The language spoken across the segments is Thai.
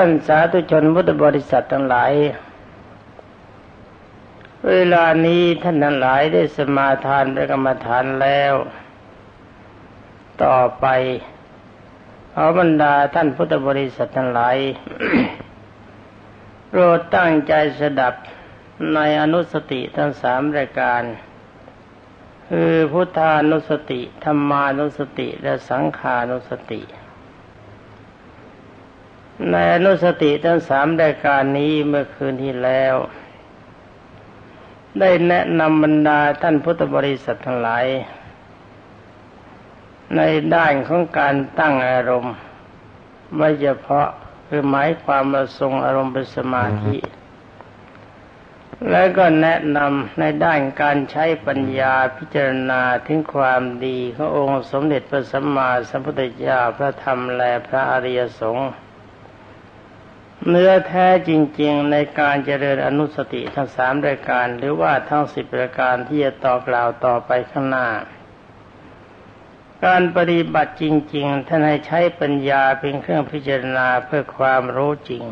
ท่านสาธุชนพุทธบริษัททั้งหลาย เวลานี้ท่านทั้งหลายได้สมาทานพระกรรมฐานแล้ว ต่อไปเอาบรรดาท่านพุทธบริษัททั้งหลายโปรดตั้งใจสดับในอนุสติทั้งสามรายการ คือพุทธานุสติธรรมานุสติและสังขานุสติ ในอนุสติทั้งสามรายการนี้เมื่อคืนที่แล้ว ได้แนะนำบรรดาท่านพุทธบริษัททั้งหลาย ในด้านของการตั้งอารมณ์ ไม่เฉพาะคือหมายความมาทรงอารมณ์เป็นสมาธิ แล้วก็แนะนำในด้านการใช้ปัญญาพิจารณาถึงความดีขององค์สมเด็จพระสัมมาสัมพุทธเจ้าพระธรรมและพระอริยสงฆ์ เนื้อแท้จริงๆในการเจริญอนุสติทั้งสามรายการ หรือว่าทั้งสิบรายการที่จะต่อกล่าวต่อไปข้างหน้า การปฏิบัติจริง ๆ ท่านให้ใช้ปัญญาเป็นเครื่องพิจารณาเพื่อความรู้จริง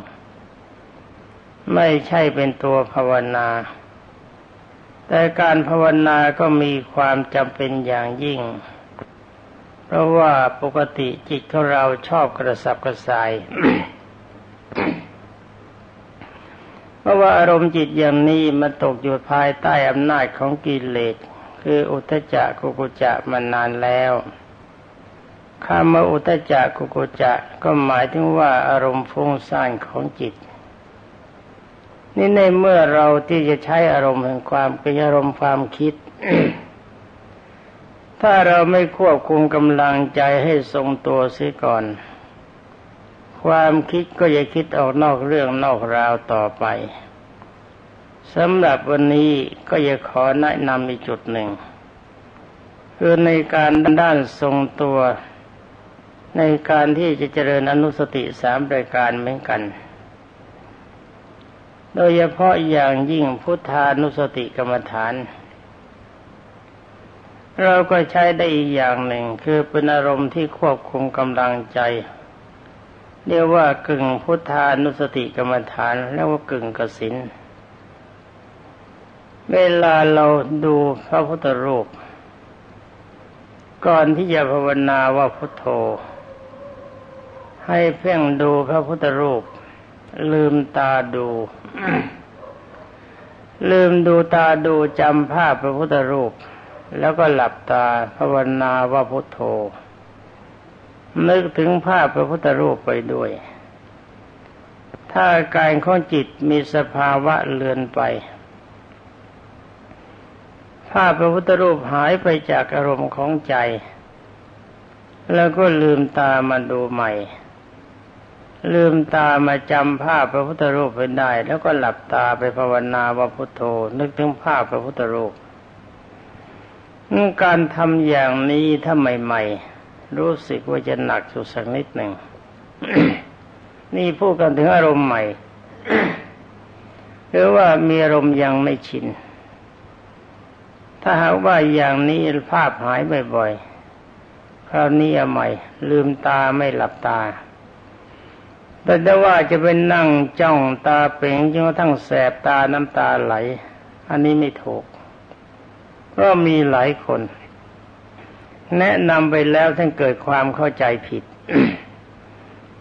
ไม่ใช่เป็นตัวภาวนา แต่การภาวนาก็มีความจำเป็นอย่างยิ่ง เพราะว่าปกติจิตของเราชอบกระสับกระส่าย เพ ราะว่าอารมณ์จิตอย่างนี้มันตกอยู่ภายใต้อำนาจของกิเลสคืออุทจักกุกุจะมานานแล้วคำว่าอุทจักกุกุจะก็หมายถึงว่าอารมณ์ฟุ้งซ่านของจิต นี่ในเมื่อเราที่จะใช้อารมณ์แห่งความเป็นอารมณ์ความคิด ถ้าเราไม่ควบคุมกำลังใจให้ทรงตัวเสียก่อน ความคิดก็จะคิดออกนอกเรื่องนอกราวต่อไปสำหรับวันนี้ก็จะขอแนะนำอีกจุดหนึ่ง คือในการด้านทรงตัว ในการที่จะเจริญอนุสติสามรายการเหมือนกัน โดยเฉพาะอย่างยิ่งพุทธานุสติกรรมฐาน เราก็ใช้ได้อีกอย่างหนึ่งคือเป็นอารมณ์ที่ควบคุมกำลังใจ เรียกว่ากึ่งพุทธานุสติกรรมฐานแล้วก็กึ่งกสินเวลาเราดูพระพุทธรูป ก่อนที่จะภาวนาว่าพุทโธ ให้เพ่งดูพระพุทธรูป ลืมตาดู ลืมดูตาดูจำภาพพระพุทธรูป แล้วก็หลับตาภาวนาว่าพุทโธ นึกถึงภาพพระพุทธรูปไปด้วย ถ้าการของจิตมีสภาวะเลือนไป ภาพพระพุทธรูปหายไปจากอารมณ์ของใจ แล้วก็ลืมตามาดูใหม่ ลืมตามาจำภาพพระพุทธรูปไปได้ แล้วก็หลับตาไปภาวนาว่าพุทโธ นึกถึงภาพพระพุทธรูป การทำอย่างนี้ถ้าใหม่ ๆ รู้สึกว่าจะหนักสุดสักนิดหนึ่ง นี่พูดกันถึงอารมณ์ใหม่หรือว่ามีอารมณ์ยังไม่ชิน ถ้าหากว่าอย่างนี้ภาพหายบ่อยๆ คราวนี้ใหม่ ลืมตาไม่หลับตา แต่ถ้าว่าจะเป็นนั่งจ้องตาเป่งจนกระทั่งแสบตาน้ำตาไหล อันนี้ไม่ถูกเพราะมีหลายคน แนะนำไปแล้วท่านเกิดความเข้าใจผิด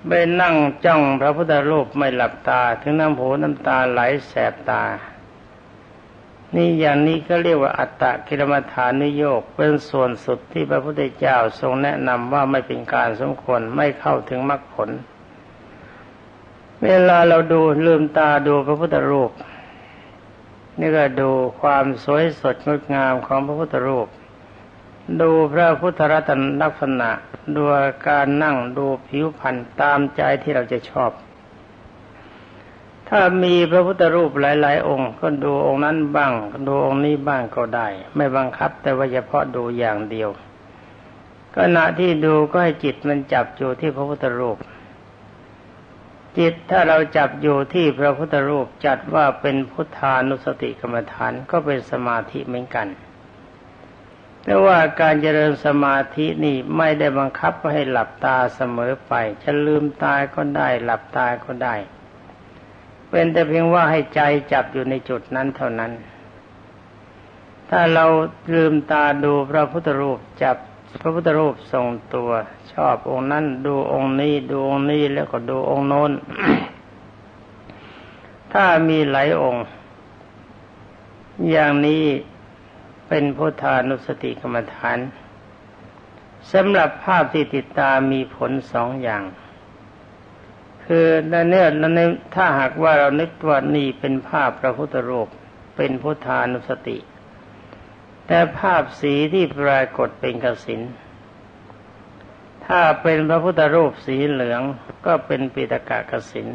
ไปนั่งจ้องพระพุทธรูปไม่หลับตา ถึงน้ำหูน้ำตาไหลแสบตา นี่อย่างนี้ก็เรียกว่าอัตตะกิรมฐานุโยกเป็นส่วนสุดที่พระพุทธเจ้าทรงแนะนำว่าไม่เป็นการสมควรไม่เข้าถึงมรรคผล เวลาเราดูลืมตาดูพระพุทธรูป นี่ก็ดูความสวยสดงดงามของพระพุทธรูป ดูพระพุทธรัตนลักษณะดูการนั่งดูผิวพรรณตามใจที่เราจะชอบ ถ้ามีพระพุทธรูปหลาย ๆ องค์ก็ดูองค์นั้นบ้าง ดูองค์นี้บ้างก็ได้ ไม่บังคับแต่ว่าเฉพาะดูอย่างเดียวขณะที่ดูก็ให้จิตมันจับอยู่ที่พระพุทธรูป จิตถ้าเราจับอยู่ที่พระพุทธรูปจัดว่าเป็นพุทธานุสติกรรมฐานก็เป็นสมาธิเหมือนกัน แต่ว่าการเจริญสมาธินี่ไม่ได้บังคับให้หลับตาเสมอไปจะลืมตาก็ได้ หลับตาก็ได้ เป็นแต่เพียงว่าให้ใจจับอยู่ในจุดนั้นเท่านั้น ถ้าเราลืมตาดูพระพุทธรูปจับพระพุทธรูปทรงตัวชอบองค์นั้นดูองค์นี้ดูองค์นี้แล้วก็ดูองค์โน้น ถ้ามีหลายองค์ อย่างนี้ เป็นพุทธานุสติกรรมฐานสำหรับภาพที่ติดตามีผลสองอย่าง คือในเนื้อในถ้าหากว่าเรานึกว่านี่เป็นภาพพระพุทธรูปเป็นพุทธานุสติ แต่ภาพสีที่ปรากฏเป็นกสินถ้าเป็นพระพุทธรูปสีเหลืองก็เป็นปิตกะกสิน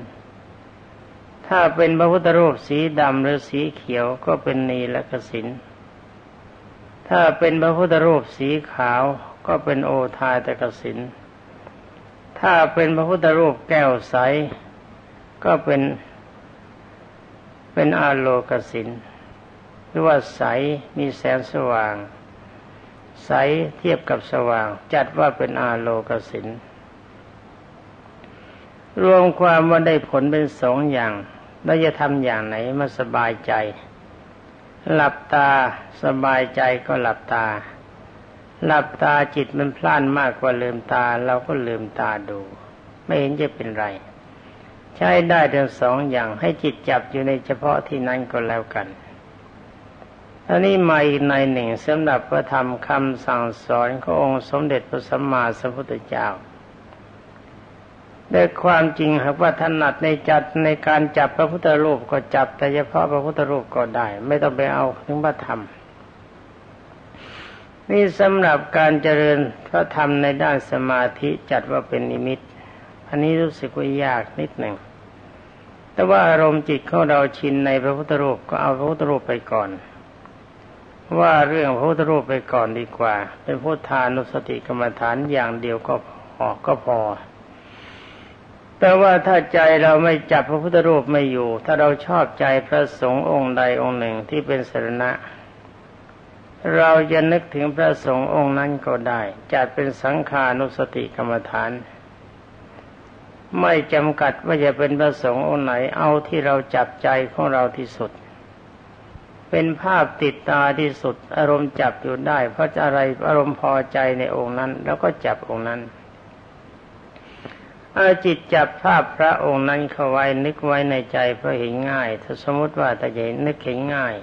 ถ้าเป็นพระพุทธรูปสีดำหรือสีเขียวก็เป็นนีและกสิน ถ้าเป็นพระพุทธรูปสีขาวก็เป็นโอทายตะกสิน ถ้าเป็นพระพุทธรูปแก้วใส ก็เป็นเป็นอาโลกสินหรือว่าใสมีแสงสว่าง ใสเทียบกับสว่าง จัดว่าเป็นอาโลกสินรวมความว่าได้ผลเป็นสองอย่างเราจะทำอย่างไหนมาสบายใจ หลับตาสบายใจก็หลับตา หลับตาจิตมันพล่านมากกว่าลืมตา เราก็ลืมตาดู ไม่เห็นจะเป็นไร ใช้ได้ทั้งสองอย่างให้จิตจับอยู่ในเฉพาะที่นั้นก็แล้วกันอันนี้มาอีกในหนึ่งสำหรับพระธรรมคำสั่งสอนขององค์สมเด็จพระสัมมาสัมพุทธเจ้า แต่ความจริงหากว่าถนัดในจัดในการจับพระพุทธรูปก็จับ แต่เฉพาะพระพุทธรูปก็ได้ ไม่ต้องไปเอาถึงพระธรรมนี่สำหรับการเจริญพระธรรมในด้านสมาธิจัดว่าเป็นนิมิต อันนี้รู้สึกว่ายากนิดหนึ่ง แต่ว่าอารมณ์จิตของเราชินในพระพุทธรูปก็เอาพระพุทธรูปไปก่อน ว่าเรื่องพระพุทธรูปไปก่อนดีกว่า เป็นพุทธานุสติกรรมฐานอย่างเดียวก็พอก็พอ แต่ว่าถ้าใจเราไม่จับพระพุทธรูปไม่อยู่ ถ้าเราชอบใจพระสงฆ์องค์ใดองค์หนึ่งที่เป็นสรณะ เราจะนึกถึงพระสงฆ์องค์นั้นก็ได้ จัดเป็นสังขานุสติกรรมฐาน ไม่จำกัดว่าจะเป็นพระสงฆ์องค์ไหนเอาที่เราจับใจของเราที่สุด เป็นภาพติดตาที่สุด อารมณ์จับอยู่ได้ เพราะอะไรอารมณ์พอใจในองค์นั้น แล้วก็จับองค์นั้น เอาจิตจับภาพพระองค์นั้นเข้าไว้นึกไว้ในใจเพราะเห็นง่าย ถ้าสมมติว่าแต่จะนึกเห็นง่าย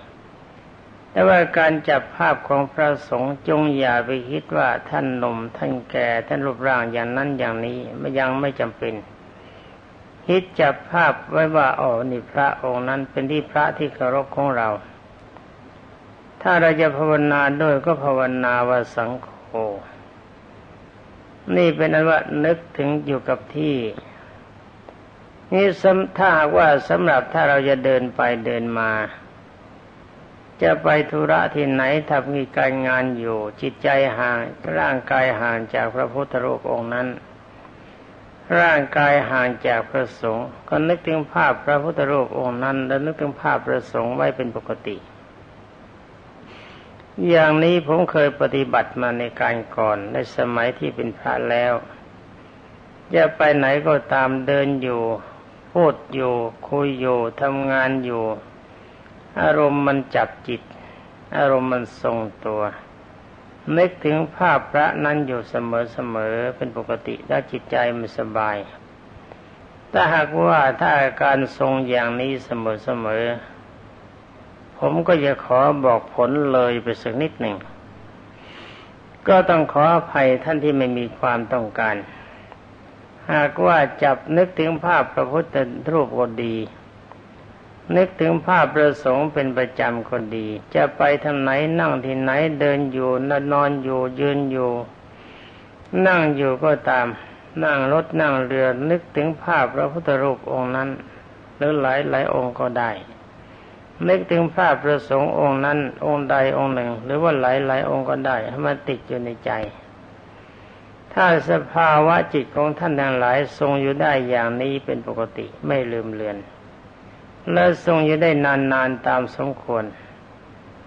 แต่ว่าการจับภาพของพระสงฆ์จงอย่าไปคิดว่าท่านหนุ่มท่านแก่ท่านรูปร่างอย่างนั้นอย่างนี้ไม่ยังไม่จำเป็นคิดจับภาพไว้ว่าอ๋อนี่พระองค์นั้นเป็นที่พระที่เคารพของเรา ถ้าเราจะภาวนาด้วยก็ภาวนาว่าสังโฆ นี่เป็นอันว่านึกถึงอยู่กับที่ นี่ถ้าหากว่าสำหรับถ้าเราจะเดินไปเดินมา จะไปธุระที่ไหนทำมีการงานอยู่ จิตใจห่างร่างกายห่างจากพระพุทธรูปองค์นั้น ร่างกายห่างจากพระสงฆ์ก็นึกถึงภาพพระพุทธรูปองค์นั้น แล้วนึกถึงภาพพระสงฆ์ไว้เป็นปกติ อย่างนี้ผมเคยปฏิบัติมาในการก่อนในสมัยที่เป็นพระแล้วจะไปไหนก็ตามเดินอยู่ พูดอยู่ คุยอยู่ทำงานอยู่ อารมณ์มันจับจิต อารมณ์มันทรงตัวนึกถึงภาพพระนั้นอยู่เสมอๆเป็นปกติแล้วจิตใจมันสบาย ถ้าหากว่าถ้าอาการทรงอย่างนี้เสมอๆ ผมก็จะขอบอกผลเลยไปสักนิดหนึ่ง ก็ต้องขออภัยท่านที่ไม่มีความต้องการ หากว่าจับนึกถึงภาพพระพุทธรูปก็ดี นึกถึงภาพประสงค์เป็นประจำคนดี จะไปทางไหนนั่งที่ไหนเดินอยู่นอนอยู่ยืนอยู่ นั่งอยู่ก็ตาม นั่งรถนั่งเรือนึกถึงภาพพระพุทธรูปองค์นั้น หรือหลายหลายองค์ก็ได้ นึกถึงภาพประสงค์องค์นั้น องค์ใดองค์หนึ่ง หรือว่าหลายหลายองค์ก็ได้ให้มันติดอยู่ในใจ ถ้าสภาวะจิตของท่านทั้งหลายทรงอยู่ได้อย่างนี้เป็นปกติไม่ลืมเลือน และทรงอยู่ได้นานๆตามสมควร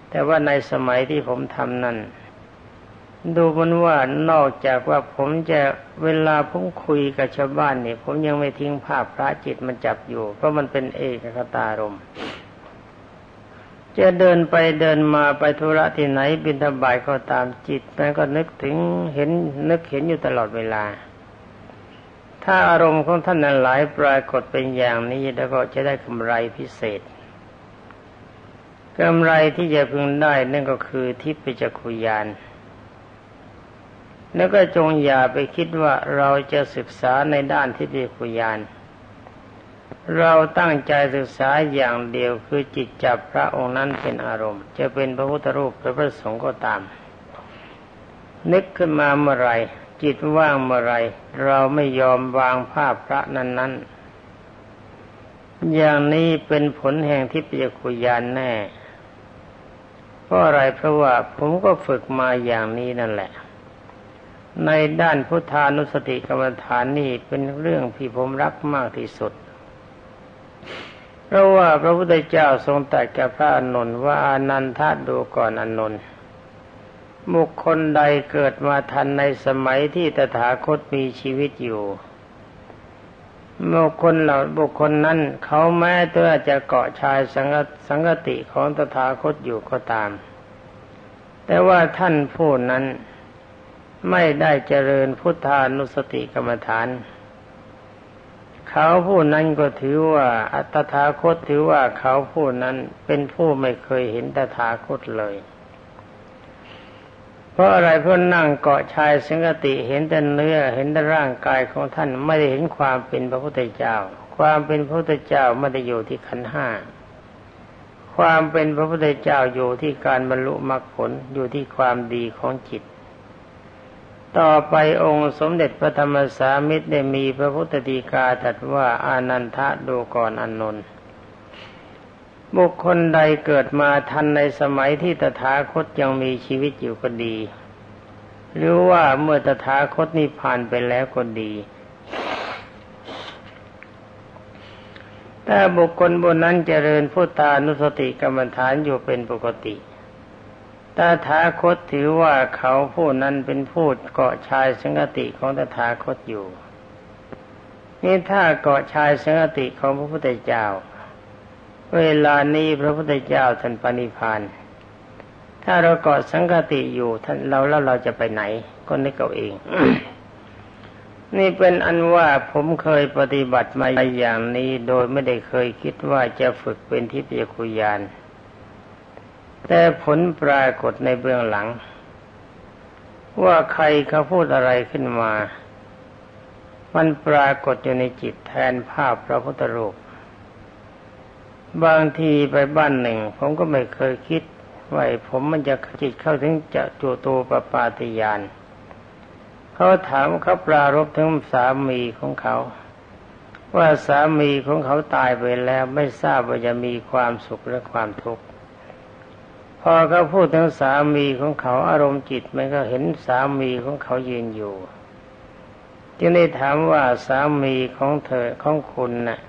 แต่ว่าในสมัยที่ผมทำนั้นดูมันว่านอกจากว่าผมจะเวลาผมคุยกับชาวบ้านเนี่ย ผมยังไม่ทิ้งภาพพระจิตมันจับอยู่ เพราะมันเป็นเอกคตารม จะเดินไปเดินมาไปธุระที่ไหนบินทบายก็ตามจิตมันก็นึกถึงเห็นนึกเห็นอยู่ตลอดเวลา ถ้าอารมณ์ของท่านนั้นหลายปรากฏเป็นอย่างนี้แล้วก็จะได้กำไรพิเศษกำไรที่จะพึงได้นั่นก็คือทิพยจักขุยานแล้วก็จงอย่าไปคิดว่าเราจะศึกษาในด้านทิพยคุยาน เราตั้งใจศึกษาอย่างเดียวคือจิตจับพระองค์นั้นเป็นอารมณ์ จะเป็นพระพุทธรูปหรือพระสงฆ์ก็ตาม นึกขึ้นมาเมื่อไรจิตว่างเมื่อไรเราไม่ยอมวางภาพพระนั้นนั้นอย่างนี้เป็นผลแห่งทิพยคุยานแน่เพราะอะไรเพราะว่าผมก็ฝึกมาอย่างนี้นั่นแหละ ในด้านพุทธานุสติกรรมฐานนี่เป็นเรื่องที่ผมรักมากที่สุด เพราะว่าพระพุทธเจ้าทรงตรัสกับพระอนุนว่าอนันทาดูก่อนอนุนบุคคลใดเกิดมาทันในสมัยที่ตถาคตมีชีวิตอยู่บุคคลเหล่าบุคคลนั้นเขาแม้ตัวจะเกาะชายสังสังกติของตถาคตอยู่ก็ตาม แต่ว่าท่านผู้นั้นไม่ได้เจริญพุทธานุสติกรรมฐาน เขาผู้นั้นก็ถือว่า อัตถาคตถือว่าเขาผู้นั้นเป็นผู้ไม่เคยเห็นตถาคตเลย เพราะอะไรเพราะนั่งเกาะชายสังกติเห็นแต่เนื้อเห็นแต่ร่างกายของท่านไม่ได้เห็นความเป็นพระพุทธเจ้า ความเป็นพระพุทธเจ้าไม่ได้อยู่ที่ขันห้าความเป็นพระพุทธเจ้าอยู่ที่การบรรลุมรรคผลอยู่ที่ความดีของจิต ต่อไปองค์สมเด็จพระธรรมสามิตรได้มีพระพุทธดีกาตรัสว่าอานันทะดูก่อนอนนท์บุคคลใดเกิดมาทันในสมัยที่ตถาคตยังมีชีวิตอยู่ก็ดี หรือว่าเมื่อตถาคตนิพพานไปแล้วก็ดีถ้าบุคคลบนนั้นเจริญพุทธานุสติกรรมฐานอยู่เป็นปกติ ตถาคตถือว่าเขาผู้นั้นเป็นผู้เกาะชายสังกติของตถาคตอยู่ นี่ถ้าเกาะชายสังกติของพระพุทธเจ้า เวลานี้พระพุทธเจ้าท่านปณิพานถ้าเราเกาะสังกติอยู่ท่านเราแล้วเราจะไปไหน ก็นึกเอาเอง นี่เป็นอันว่าผมเคยปฏิบัติมาอย่างนี้ โดยไม่ได้เคยคิดว่าจะฝึกเป็นทิพยคุยาน แต่ผลปรากฏในเบื้องหลัง ว่าใครเขาพูดอะไรขึ้นมา มันปรากฏอยู่ในจิตแทนภาพพระพุทธรูป บางทีไปบ้านหนึ่ง ผมก็ไม่เคยคิดว่าผมมันจะจิตเข้าถึงจะจูตูปปาติยานเขาถามเขาปรารบถึงสามีของเขา ว่าสามีของเขาตายไปแล้วไม่ทราบว่าจะมีความสุขหรือความทุกข์ พอเขาพูดถึงสามีของเขาอารมณ์จิตมันก็เห็นสามีของเขายืนอยู่ จึงได้ถามว่าสามีของเธอของคุณนะ่ะ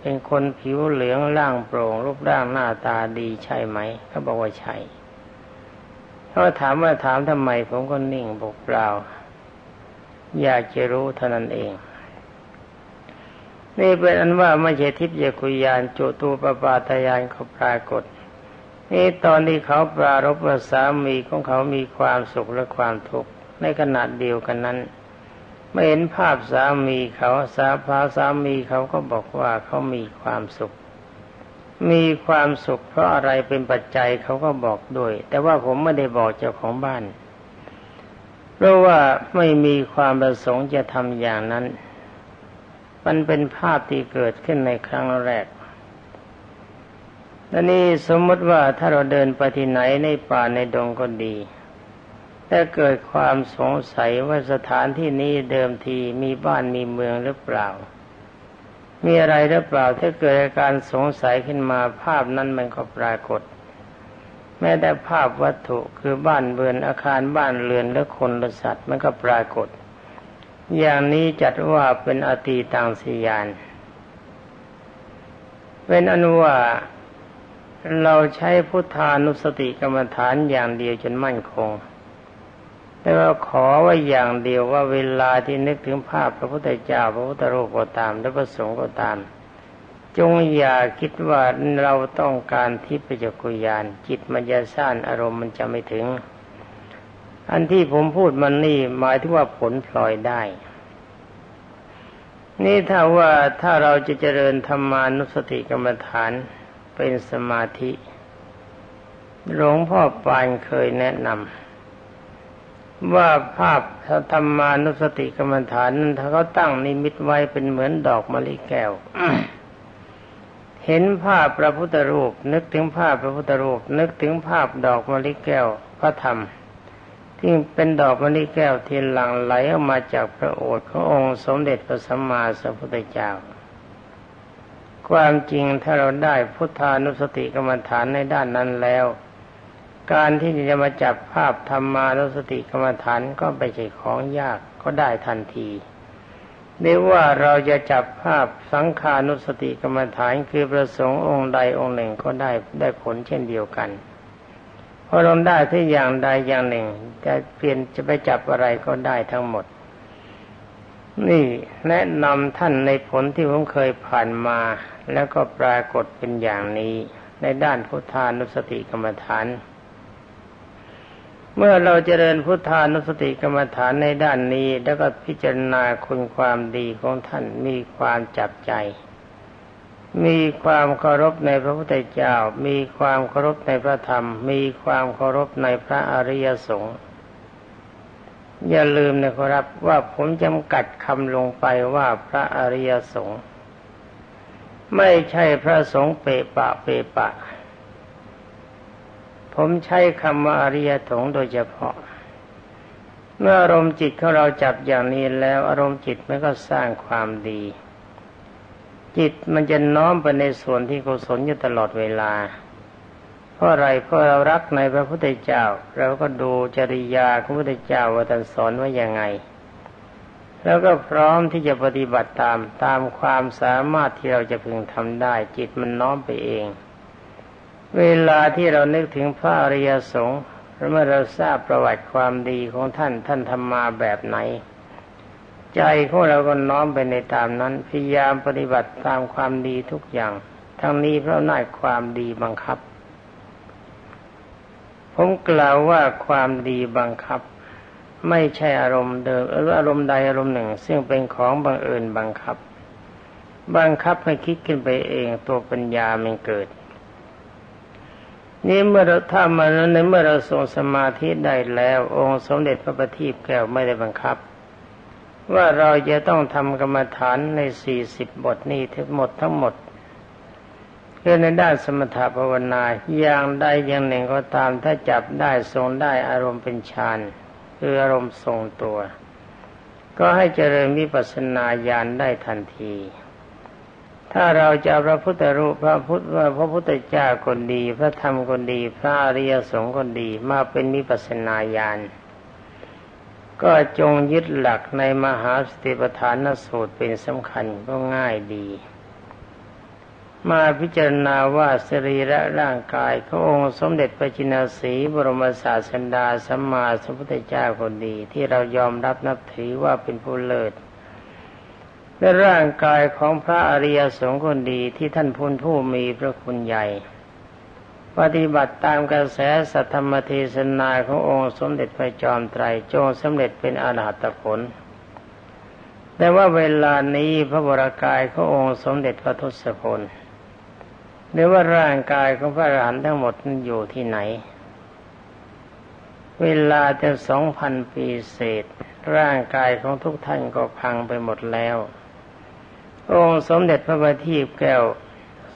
เป็นคนผิวเหลืองร่างโปร่ง รูปร่างหน้าตาดีใช่ไหมเขาบอกว่าใช่เขาถามว่าถามทำไมผมก็นิ่งบอกเปล่า อยากจะรู้เท่านั้นเอง นี่เป็นอันว่าไม่ใช่ทิพยคุยานจุตูปปาตยานเขาปรากฏ นี่ตอนที่เขาปรารบว่าสามีของเขามีความสุขและความทุกข์ในขณะเดียวกันนั้นไม่เห็นภาพสามีเขาสาพาสามีเขาก็บอกว่าเขามีความสุข มีความสุขเพราะอะไรเป็นปัจจัยเขาก็บอกด้วย แต่ว่าผมไม่ได้บอกเจ้าของบ้าน เพราะว่าไม่มีความประสงค์จะทำอย่างนั้น มันเป็นภาพที่เกิดขึ้นในครั้งแรก และนี่สมมติว่าถ้าเราเดินไปที่ไหนในป่าในดงก็ดีถ้าเกิดความสงสัยว่าสถานที่นี้เดิมทีมีบ้านมีเมืองหรือเปล่า มีอะไรหรือเปล่า ถ้าเกิดอาการสงสัยขึ้นมาภาพนั้นมันก็ปรากฏ แม้แต่ภาพวัตถุคือบ้านเบือนอาคารบ้านเรือนและคนและสัตว์มันก็ปรากฏ อย่างนี้จัดว่าเป็นอตีตังสียาน เป็นอนุว่า เราใช้พุทธานุสติกรรมฐานอย่างเดียวจนมั่นคง แต่ว่าขอว่าอย่างเดียวว่าเวลาที่นึกถึงภาพพระพุทธเจ้าพระพุทธรูปก็ตามและพระสงฆ์ก็ตาม จงอย่าคิดว่าเราต้องการทิพยจักรยาน จิตมันจะสั้นอารมณ์มันจะไม่ถึง อันที่ผมพูดมันนี่หมายถึงว่าผลพลอยได้นี่ถ้าว่าถ้าเราจะเจริญธรรมานุสติกรรมฐาน เป็นสมาธิหลวงพ่อปานเคยแนะนำว่าภาพธรรมานุสติกรรมฐานนั้นถ้าเขาตั้งนิมิตไว้เป็นเหมือนดอกมะลิแก้ว เห็นภาพพระพุทธรูป นึกถึงภาพพระพุทธรูป นึกถึงภาพดอกมะลิแก้วพระธรรมที่เป็นดอกมะลิแก้วที่หลั่งไหลออกมาจากพระโอษฐ์ขององค์สมเด็จพระสัมมาสัมพุทธเจ้า ความจริงถ้าเราได้พุทธานุสติกรรมฐานในด้านนั้นแล้ว การที่จะมาจับภาพธรรมานุสติกรรมฐานก็ไม่ใช่ของยากก็ได้ทันทีเรียกว่าเราจะจับภาพสังขานุสติกรรมฐานคือประสงค์องค์ใดองค์หนึ่งก็ได้ได้ผลเช่นเดียวกันเพอเราได้ที่อย่างใดอย่างหนึ่ง จะเปลี่ยนจะไปจับอะไรก็ได้ทั้งหมด นี่แนะนำท่านในผลที่ผมเคยผ่านมา แล้วก็ปรากฏเป็นอย่างนี้ ในด้านพุทธานุสติกรรมฐาน เมื่อเราเจริญพุทธานุสติกรรมฐานในด้านนี้ แล้วก็พิจารณาคุณความดีของท่านมีความจับใจมีความเคารพในพระพุทธเจ้า มีความเคารพในพระธรรม มีความเคารพในพระอริยสงฆ์ อย่าลืมนะครับว่าผมจำกัดคำลงไปว่าพระอริยสงฆ์ไม่ใช่พระสงฆ์เปปะเปปะ ผมใช้คำว่าอริยสงฆ์โดยเฉพาะ เมื่ออารมณ์จิตของเราจับอย่างนี้แล้วอารมณ์จิตมันก็สร้างความดี จิตมันจะน้อมไปในส่วนที่กุศลอยู่ตลอดเวลา เพราะอะไรเพราะเรารักในพระพุทธเจ้า เราก็ดูจริยาของพระพุทธเจ้าว่าท่านสอนว่ายังไง แล้วก็พร้อมที่จะปฏิบัติตามตามความสามารถที่เราจะพึงทำได้ จิตมันน้อมไปเอง เวลาที่เรานึกถึงพระอริยสงฆ์เมื่อเราทราบประวัติความดีของท่านท่านทำมาแบบไหน ใจของเราก็น้อมไปในตามนั้นพยายามปฏิบัติตามความดีทุกอย่าง ทั้งนี้เพราะน่ายความดีบังคับ ผมกล่าวว่าความดีบังคับ ไม่ใช่อารมณ์เดิมหรืออารมณ์ใดอารมณ์หนึ่ง ซึ่งเป็นของบังเอิญบังคับ บังคับให้คิดขึ้นไปเองตัวปัญญามันเกิดนี่เมื่อเราถ้ามาในเมื่อเราทรงสมาธิได้แล้ว องค์สมเด็จพระบัณฑิตแก้วไม่ได้บังคับ ว่าเราจะต้องทำกรรมฐานในสี่สิบบทนี้ทั้งหมดทั้งหมด คือในด้านสมถภาวนาอย่างใดอย่างหนึ่งก็ตามถ้าจับได้ทรงได้อารมณ์เป็นฌานคืออารมณ์ทรงตัว ก็ให้เจริญวิปัสสนาญาณได้ทันที ถ้าเราจะพระพุทธรูปพระพุทธพระพุทธเจ้าคนดี พระธรรมคนดี พระอริยสงฆ์คนดีมาเป็นวิปัสสนาญาณก็จงยึดหลักในมหาสติปัฏฐานสูตรเป็นสำคัญก็ง่ายดี มาพิจารณาว่าสรีระร่างกายขององค์สมเด็จพระจินสีบรมศาสดาสัมมาสัมพุทธเจ้าคนดี ที่เรายอมรับนับถือว่าเป็นผู้เลิศและร่างกายของพระอริยสงฆ์คนดีที่ท่านพุนผู้มีพระคุณใหญ่ ปฏิบัติตามกระแสสัทธรรมเทศนาขององค์สมเด็จพระจอมไตรจงสำเร็จเป็นอรหัตผลแต่ว่าเวลานี้พระบรากายขององค์สมเด็จพระทศพล หรือว่าร่างกายของพระอรหันต์ทั้งหมดนั้นอยู่ที่ไหน เวลาจะสองพันปีเศษ ร่างกายของทุกท่านก็พังไปหมดแล้ว องค์สมเด็จพระบัณฑิตแก้ว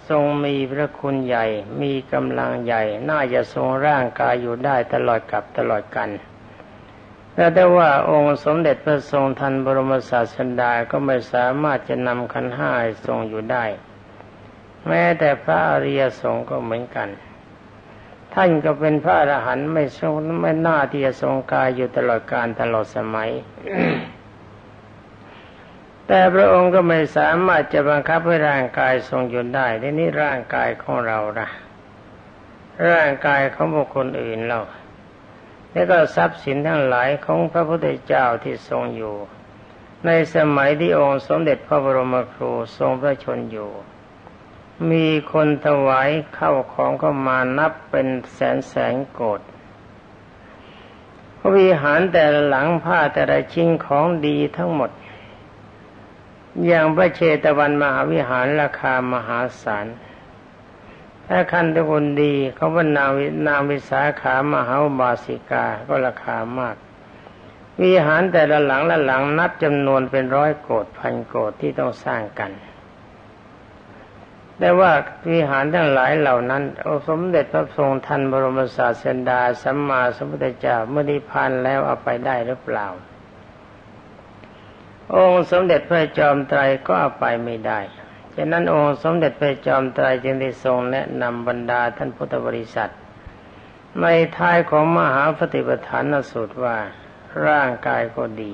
ทรงมีพระคุณใหญ่ มีกำลังใหญ่ น่าจะทรงร่างกายอยู่ได้ตลอดกับตลอดกันแต่ได้ว่าองค์สมเด็จพระทรงทันบรมศาสดาก็ไม่สามารถจะนำขันห้าทรงอยู่ได้ แม้แต่พระอริยสงฆ์ก็เหมือนกัน ท่านก็เป็นพระอรหันต์ไม่ทรงไม่น่าที่จะทรงกายอยู่ตลอดกาลตลอดสมัย แต่พระองค์ก็ไม่สามารถจะบังคับให้ร่างกายทรงอยู่ได้ทีนี้ร่างกายของเราละร่างกายของบุคคลอื่นเราแล้วก็ทรัพย์สินทั้งหลายของพระพุทธเจ้าที่ทรงอยู่ ในสมัยที่องค์สมเด็จพระบรมครูทรงพระชนอยู่ มีคนถวายเข้าของเข้ามานับเป็นแสนแสนโกดวิหารแต่ละหลังผ้าแต่ละชิ้นของดีทั้งหมด อย่างพระเชตวันมหาวิหารราคามหาศาลถ้าคันทุกคนดีเขาว่านางนางวิสาขามหาบาสิกาก็ราคามาก วิหารแต่ละหลังละหลังนับจำนวนเป็นร้อยโกดพันโกดที่ต้องสร้างกัน แต่ว่าวิหารทั้งหลายเหล่านั้นองสมเด็จพระทรงทันบรมศาสดาสัมมาสัมพุทธเจ้าเมื่อนิพพานแล้วเอาไปได้หรือเปล่า องค์สมเด็จพระจอมไตรก็เอาไปไม่ได้ฉะนั้นองค์สมเด็จพระจอมไตรจึงได้ทรงแนะนำบรรดาท่านพุทธบริษัท ในท้ายของมหาปฏิปทานสูตรว่าร่างกายก็ดี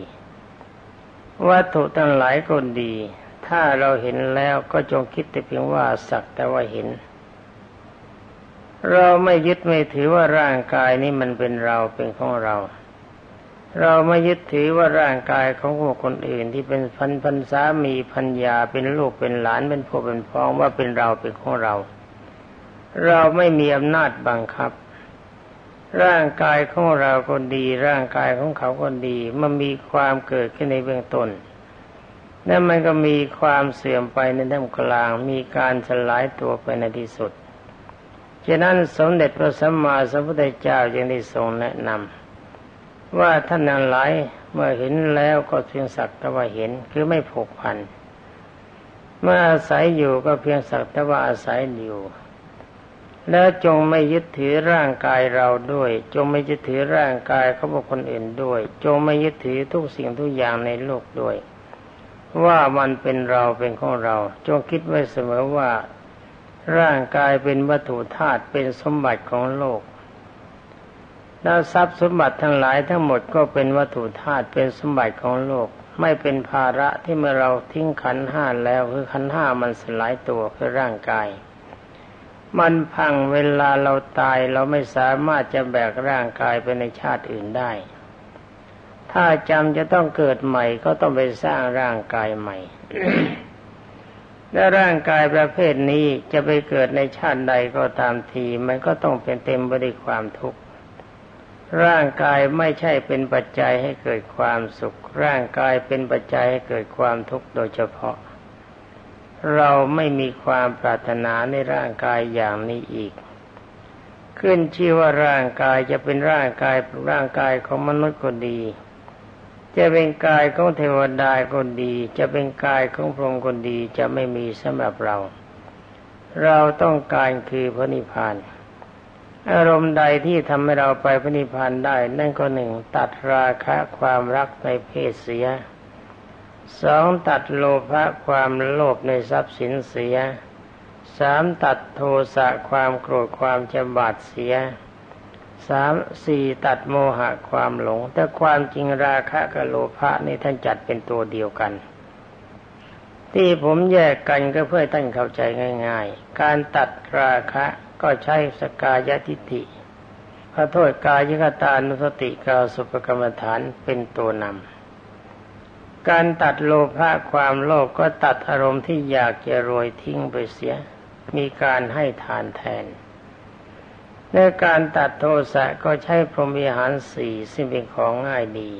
วัตถุทั้งหลายก็ดี ถ้าเราเห็นแล้วก็จงคิดแต่เพียงว่าสักแต่ว่าเห็น เราไม่ยึดไม่ถือว่าร่างกายนี้มันเป็นเราเป็นของเรา เราไม่ยึดถือว่าร่างกายของคนอื่นที่เป็นพันพันสามีพันยาเป็นลูกเป็นหลานเป็นพ่อเป็นพ้องว่าเป็นเราเป็นของเรา เราไม่มีอำนาจบังคับร่างกายของเราก็ดี ร่างกายของเขาก็ดี มันมีความเกิดขึ้นในเบื้องต้น แล้วมันก็มีความเสื่อมไปในท่ามกลาง มีการสลายตัวไปในที่สุดฉะนั้นสมเด็จพระสัมมาสัมพุทธเจ้าจึงได้ทรงแนะนำว่าท่านนั้นหลายเมื่อเห็นแล้วก็เพียงสักแต่ว่าเห็นคือไม่ผูกพัน เมื่ออาศัยอยู่ก็เพียงสักแต่ว่าอาศัยอยู่ แล้วจงไม่ยึดถือร่างกายเราด้วย จงไม่ยึดถือร่างกายเขาบอกคนอื่นด้วย จงไม่ยึดถือทุกสิ่งทุกอย่างในโลกด้วย ว่ามันเป็นเราเป็นของเรา จงคิดไว้เสมอว่า ร่างกายเป็นวัตถุธาตุเป็นสมบัติของโลกแล้วทรัพย์สมบัติทั้งหลายทั้งหมดก็เป็นวัตถุธาตุเป็นสมบัติของโลก ไม่เป็นภาระที่เมื่อเราทิ้งขันห้าแล้วคือขันห้ามันสลายตัวคือร่างกาย มันพังเวลาเราตายเราไม่สามารถจะแบกร่างกายไปในชาติอื่นได้ ถ้าจำจะต้องเกิดใหม่ก็ต้องไปสร้างร่างกายใหม่ และร่างกายประเภทนี้จะไปเกิดในชาติใดก็ตามที มันก็ต้องเป็นเต็มไปด้วยความทุกข์ ร่างกายไม่ใช่เป็นปัจจัยให้เกิดความสุข ร่างกายเป็นปัจจัยให้เกิดความทุกข์โดยเฉพาะ เราไม่มีความปรารถนาในร่างกายอย่างนี้อีกขึ้นชื่อว่าร่างกายจะเป็นร่างกายร่างกายของมนุษย์ก็ดี จะเป็นกายของเทวดาก็ดี จะเป็นกายของพรหมก็ดีจะไม่มีสำหรับเรา เราต้องการคือพระนิพพานอารมณ์ใดที่ทำให้เราไปพระนิพพานได้ นั่นก็หนึ่งตัดราคะความรักในเพศเสียสองตัดโลภะความโลภในทรัพย์สินเสียสามตัดโทสะความโกรธความจำบาดเสีย สามสี่ตัดโมหะความหลง แต่ความจริงราคะกับโลภะนี่ท่านจัดเป็นตัวเดียวกัน ที่ผมแยกกันก็เพื่อท่านเข้าใจง่าย ๆ การตัดราคะก็ใช้สกายทิฏฐิขอโทษกายกตานุสติกาสุปกรรมฐานเป็นตัวนำการตัดโลภะความโลภกก็ตัดอารมณ์ที่อยากจะรวยทิ้งไปเสีย มีการให้ทานแทน ในการตัดโทสะก็ใช้พรหมีหารสี่ซึ่งเป็นของง่ายดี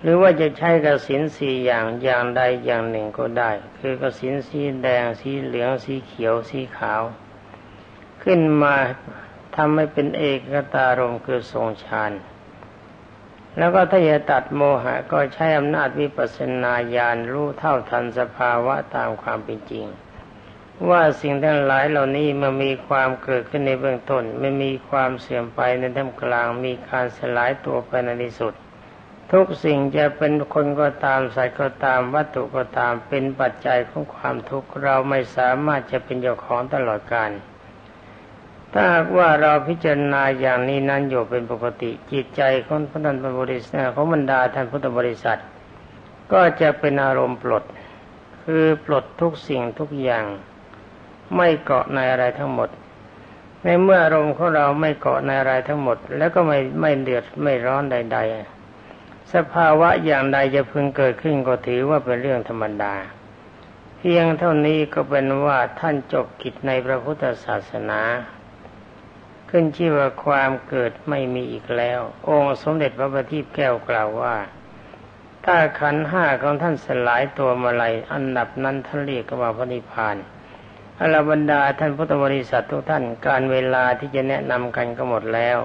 หรือว่าจะใช้กระสินสี่อย่างอย่างใดอย่างหนึ่งก็ได้ คือกระสินสีแดงสีเหลืองสีเขียวสีขาว ขึ้นมาทำให้เป็นเอกตารมคือทรงฌานแล้วก็ถ้าจะตัดโมหะก็ใช้อำนาจวิปัสสนาญาณรู้เท่าทันสภาวะตามความเป็นจริง ว่าสิ่งทั้งหลายเหล่านี้มันมีความเกิดขึ้นในเบื้องต้นไม่มีความเสื่อมไปในท่ามกลางมีการสลายตัวไปในที่สุด ทุกสิ่งจะเป็นคนก็ตามสัตว์ก็ตามวัตถุก็ตามเป็นปัจจัยของความทุกข์เราไม่สามารถจะเป็นเจ้าของตลอดกาลถ้าหากว่าเราพิจารณาอย่างนี้นั้นอยู่เป็นปกติจิตใจของพระนันบริษัทของบรรดาท่านพุทธบริษัท ก็จะเป็นอารมณ์ปลด คือปลดทุกสิ่งทุกอย่าง ไม่เกาะในอะไรทั้งหมด ในเมื่ออารมณ์ของเราไม่เกาะในอะไรทั้งหมด แล้วก็ไม่ไม่เดือดไม่ร้อนใด ๆ สภาวะอย่างใดจะพึงเกิดขึ้นก็ถือว่าเป็นเรื่องธรรมดา เพียงเท่านี้ก็เป็นว่าท่านจบกิจในพระพุทธศาสนาขึ้นชื่อว่าความเกิดไม่มีอีกแล้ว องค์สมเด็จพระบัณฑิตแก้วกล่าวว่า ถ้าขันห้าของท่านสลายตัวมาลัยอันดับนั้นท่านเรียกว่าพระนิพพาน อรบรรดาท่านพุทธบริษัททุกท่านการเวลาที่จะแนะนำกันก็หมดแล้ว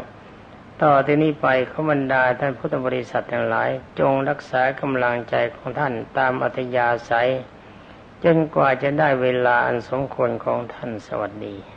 ต่อที่นี้ไปขบรรดาท่านพุทธบริษัททั้งหลาย จงรักษากำลังใจของท่านตามอัธยาศัย จนกว่าจะได้เวลาอันสมควรของท่านสวัสดี